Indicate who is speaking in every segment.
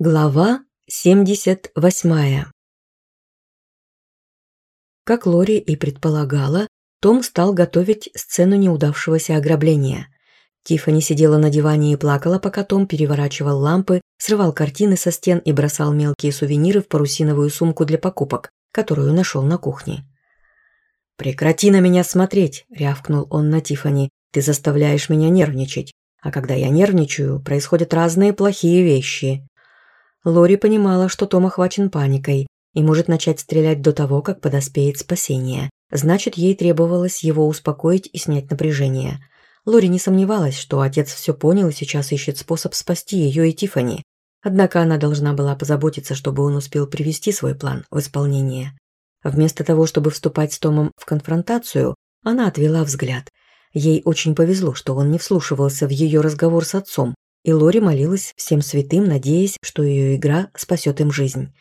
Speaker 1: Глава 78. Как Лори и предполагала, Том стал готовить сцену неудавшегося ограбления. Тиффани сидела на диване и плакала, пока Том переворачивал лампы, срывал картины со стен и бросал мелкие сувениры в парусиновую сумку для покупок, которую нашел на кухне. «Прекрати на меня смотреть!» – рявкнул он на Тиффани. «Ты заставляешь меня нервничать. А когда я нервничаю, происходят разные плохие вещи». Лори понимала, что Том охвачен паникой и может начать стрелять до того, как подоспеет спасение. Значит, ей требовалось его успокоить и снять напряжение. Лори не сомневалась, что отец все понял и сейчас ищет способ спасти ее и Тиффани. Однако она должна была позаботиться, чтобы он успел привести свой план в исполнение. Вместо того, чтобы вступать с Томом в конфронтацию, она отвела взгляд. Ей очень повезло, что он не вслушивался в ее разговор с отцом, и Лори молилась всем святым, надеясь, что ее игра спасет им жизнь.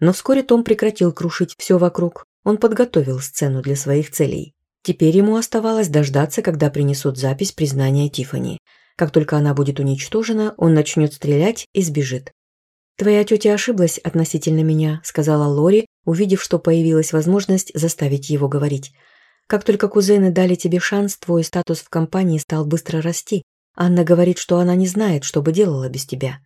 Speaker 1: Но вскоре Том прекратил крушить все вокруг. Он подготовил сцену для своих целей. Теперь ему оставалось дождаться, когда принесут запись признания Тифани. Как только она будет уничтожена, он начнет стрелять и сбежит. «Твоя тетя ошиблась относительно меня», – сказала Лори, увидев, что появилась возможность заставить его говорить. «Как только кузены дали тебе шанс, твой статус в компании стал быстро расти. Анна говорит, что она не знает, что бы делала без тебя.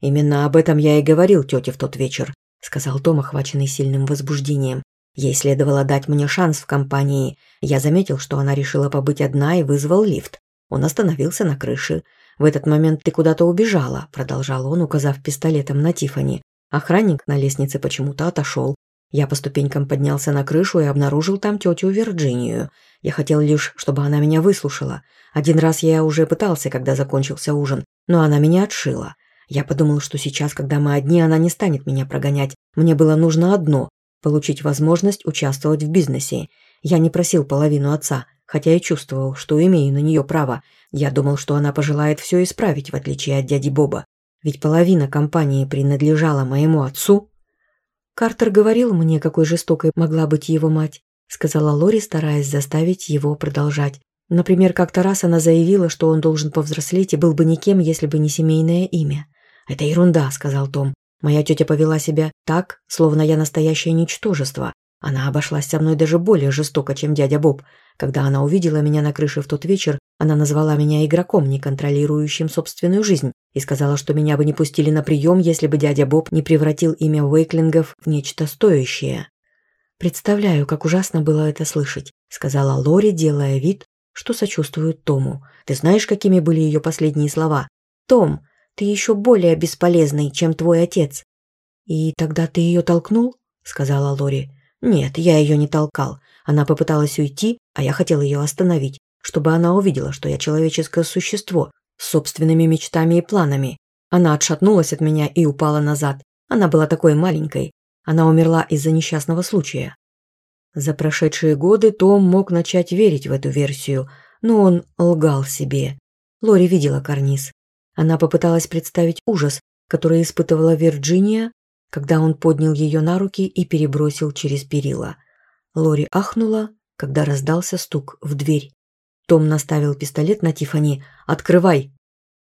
Speaker 1: Именно об этом я и говорил тете в тот вечер, сказал Том, охваченный сильным возбуждением. Ей следовало дать мне шанс в компании. Я заметил, что она решила побыть одна и вызвал лифт. Он остановился на крыше. В этот момент ты куда-то убежала, продолжал он, указав пистолетом на Тифани. Охранник на лестнице почему-то отошел. Я по ступенькам поднялся на крышу и обнаружил там тетю Вирджинию. Я хотел лишь, чтобы она меня выслушала. Один раз я уже пытался, когда закончился ужин, но она меня отшила. Я подумал, что сейчас, когда мы одни, она не станет меня прогонять. Мне было нужно одно – получить возможность участвовать в бизнесе. Я не просил половину отца, хотя и чувствовал, что имею на нее право. Я думал, что она пожелает все исправить, в отличие от дяди Боба. Ведь половина компании принадлежала моему отцу. Картер говорил мне, какой жестокой могла быть его мать, сказала Лори, стараясь заставить его продолжать. Например, как-то раз она заявила, что он должен повзрослеть и был бы никем, если бы не семейное имя. «Это ерунда», — сказал Том. «Моя тетя повела себя так, словно я настоящее ничтожество, она обошлась со мной даже более жестоко, чем дядя Боб. Когда она увидела меня на крыше в тот вечер, она назвала меня игроком, не контролирующим собственную жизнь, и сказала, что меня бы не пустили на прием, если бы дядя Боб не превратил имя Уэйклингов в нечто стоящее. «Представляю, как ужасно было это слышать», — сказала Лори, делая вид, что сочувствует Тому. «Ты знаешь, какими были ее последние слова? Том, ты еще более бесполезный, чем твой отец». «И тогда ты ее толкнул?» — сказала Лори. Нет, я ее не толкал. Она попыталась уйти, а я хотел ее остановить, чтобы она увидела, что я человеческое существо с собственными мечтами и планами. Она отшатнулась от меня и упала назад. Она была такой маленькой. Она умерла из-за несчастного случая. За прошедшие годы Том мог начать верить в эту версию, но он лгал себе. Лори видела карниз. Она попыталась представить ужас, который испытывала Вирджиния, когда он поднял ее на руки и перебросил через перила. Лори ахнула, когда раздался стук в дверь. Том наставил пистолет на Тифани. «Открывай!»